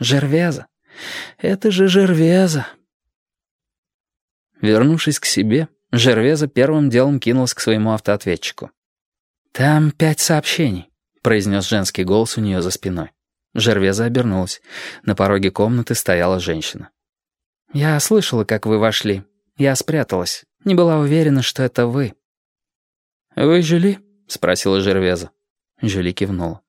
Жервеза. Это же Жервеза. Вернувшись к себе, Жервеза первым делом кинулась к своему автоответчику. «Там пять сообщений», — произнес женский голос у нее за спиной. Жервеза обернулась. На пороге комнаты стояла женщина. «Я слышала, как вы вошли. Я спряталась. Не была уверена, что это вы». «Вы Жюли?» — спросила Жервеза. Жюли кивнула.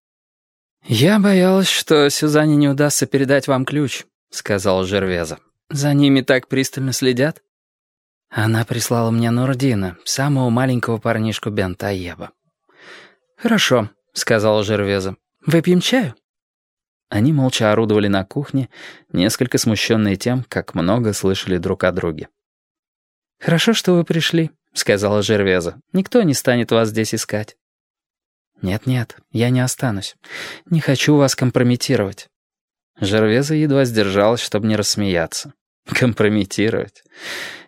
«Я боялась, что Сюзанне не удастся передать вам ключ», — сказала Жервеза. «За ними так пристально следят». Она прислала мне Нурдина, самого маленького парнишку Бентаеба. «Хорошо», — сказала Жервеза. «Выпьем чаю?» Они молча орудовали на кухне, несколько смущенные тем, как много слышали друг о друге. «Хорошо, что вы пришли», — сказала Жервеза. «Никто не станет вас здесь искать». «Нет-нет, я не останусь. Не хочу вас компрометировать». Жервеза едва сдержалась, чтобы не рассмеяться. «Компрометировать?»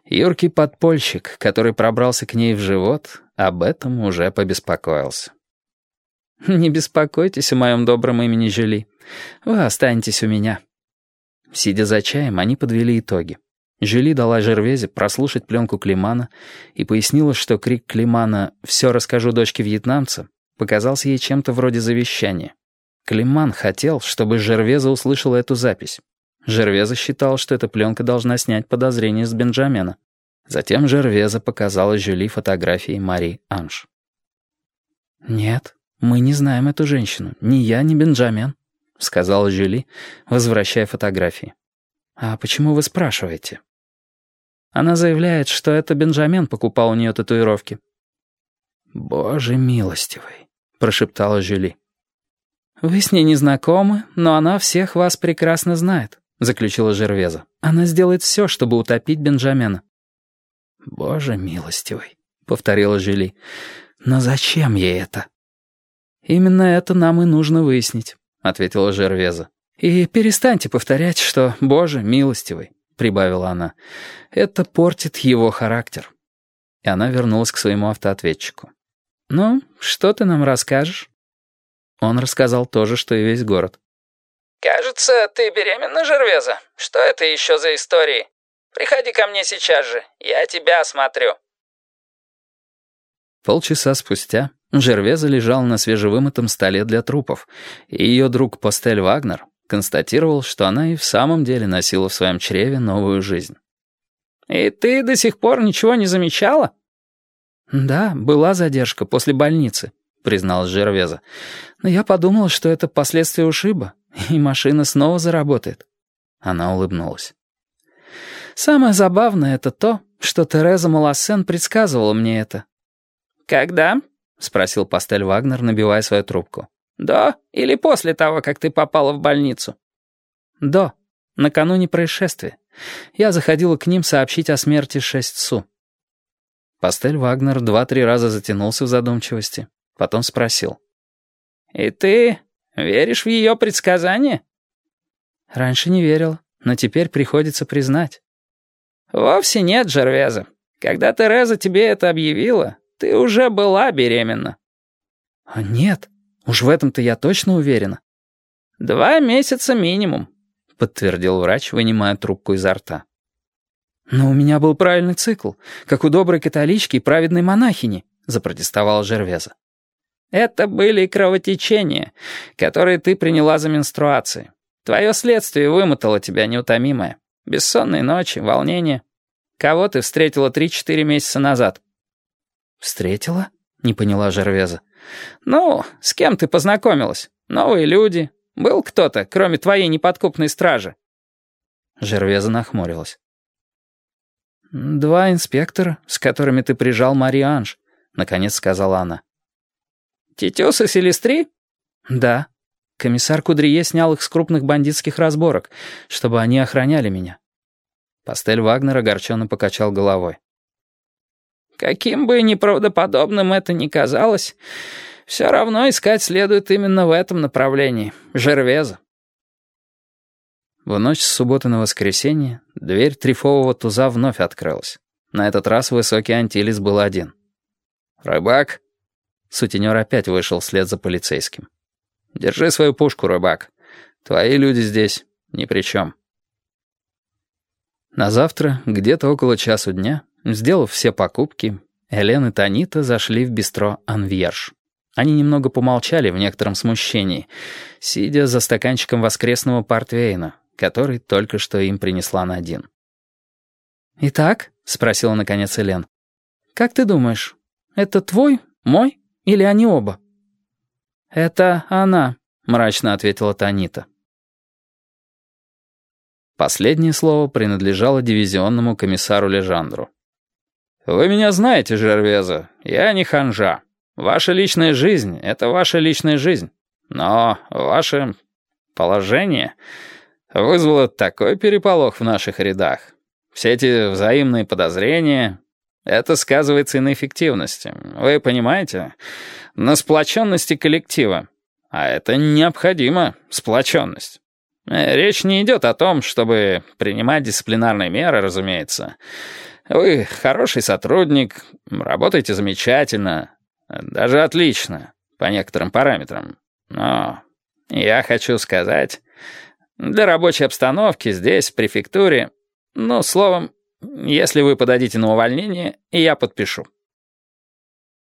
Юркий подпольщик, который пробрался к ней в живот, об этом уже побеспокоился. «Не беспокойтесь о моем добром имени Жюли. Вы останетесь у меня». Сидя за чаем, они подвели итоги. Жюли дала Жервезе прослушать пленку Климана и пояснила, что крик Климана «Все расскажу дочке вьетнамца» показался ей чем-то вроде завещания. Климан хотел, чтобы Жервеза услышала эту запись. Жервеза считал, что эта пленка должна снять подозрения с Бенджамена. Затем Жервеза показала Жюли фотографии Мари Анж. «Нет, мы не знаем эту женщину, ни я, ни Бенджамен», — сказала Жюли, возвращая фотографии. «А почему вы спрашиваете?» Она заявляет, что это Бенджамен покупал у нее татуировки. «Боже милостивый», — прошептала Жюли. «Вы с ней не знакомы, но она всех вас прекрасно знает», — заключила Жервеза. «Она сделает все, чтобы утопить Бенджамена». «Боже милостивый», — повторила Жюли. «Но зачем ей это?» «Именно это нам и нужно выяснить», — ответила Жервеза. «И перестаньте повторять, что «Боже милостивый», — прибавила она. «Это портит его характер». И она вернулась к своему автоответчику. «Ну, что ты нам расскажешь?» Он рассказал то же, что и весь город. «Кажется, ты беременна, Жервеза. Что это еще за истории? Приходи ко мне сейчас же, я тебя осмотрю». Полчаса спустя Жервеза лежал на свежевымытом столе для трупов, и ее друг Постель Вагнер констатировал, что она и в самом деле носила в своем чреве новую жизнь. «И ты до сих пор ничего не замечала?» «Да, была задержка после больницы», — призналась Жервеза. «Но я подумала, что это последствия ушиба, и машина снова заработает». Она улыбнулась. «Самое забавное — это то, что Тереза Малассен предсказывала мне это». «Когда?» — спросил Пастель Вагнер, набивая свою трубку. «До или после того, как ты попала в больницу?» «До. Накануне происшествия. Я заходила к ним сообщить о смерти шесть су». Пастель Вагнер два-три раза затянулся в задумчивости, потом спросил. «И ты веришь в ее предсказания?» «Раньше не верил, но теперь приходится признать». «Вовсе нет, Жервеза. Когда Тереза тебе это объявила, ты уже была беременна». «А нет, уж в этом-то я точно уверена». «Два месяца минимум», — подтвердил врач, вынимая трубку изо рта. «Но у меня был правильный цикл, как у доброй католички и праведной монахини», — запротестовала Жервеза. «Это были кровотечения, которые ты приняла за менструации. Твое следствие вымотало тебя неутомимое. Бессонные ночи, волнение. Кого ты встретила три-четыре месяца назад?» «Встретила?» — не поняла Жервеза. «Ну, с кем ты познакомилась? Новые люди. Был кто-то, кроме твоей неподкупной стражи?» Жервеза нахмурилась. «Два инспектора, с которыми ты прижал Мари Анж», — наконец сказала она. «Титюс и Селестри?» «Да. Комиссар Кудрие снял их с крупных бандитских разборок, чтобы они охраняли меня». Пастель Вагнер огорченно покачал головой. «Каким бы неправдоподобным это ни казалось, все равно искать следует именно в этом направлении, Жервеза». В ночь с субботы на воскресенье дверь трифового туза вновь открылась. На этот раз высокий антилис был один. «Рыбак?» Сутенер опять вышел вслед за полицейским. «Держи свою пушку, рыбак. Твои люди здесь. ни при чем. На завтра, где-то около часу дня, сделав все покупки, Элен и Танита зашли в бистро «Анвьерж». Они немного помолчали в некотором смущении, сидя за стаканчиком воскресного портвейна, который только что им принесла Надин. «Итак?» — спросила наконец Элен. «Как ты думаешь, это твой, мой или они оба?» «Это она», — мрачно ответила Танита. Последнее слово принадлежало дивизионному комиссару Лежандру. «Вы меня знаете, Жервеза, я не ханжа. Ваша личная жизнь — это ваша личная жизнь. Но ваше положение вызвало такой переполох в наших рядах. Все эти взаимные подозрения — это сказывается и на эффективности. Вы понимаете? На сплоченности коллектива. А это необходимо, сплоченность. Речь не идет о том, чтобы принимать дисциплинарные меры, разумеется. Вы хороший сотрудник, работаете замечательно, даже отлично, по некоторым параметрам. Но я хочу сказать, для рабочей обстановки здесь, в префектуре, ну, словом, если вы подадите на увольнение, я подпишу.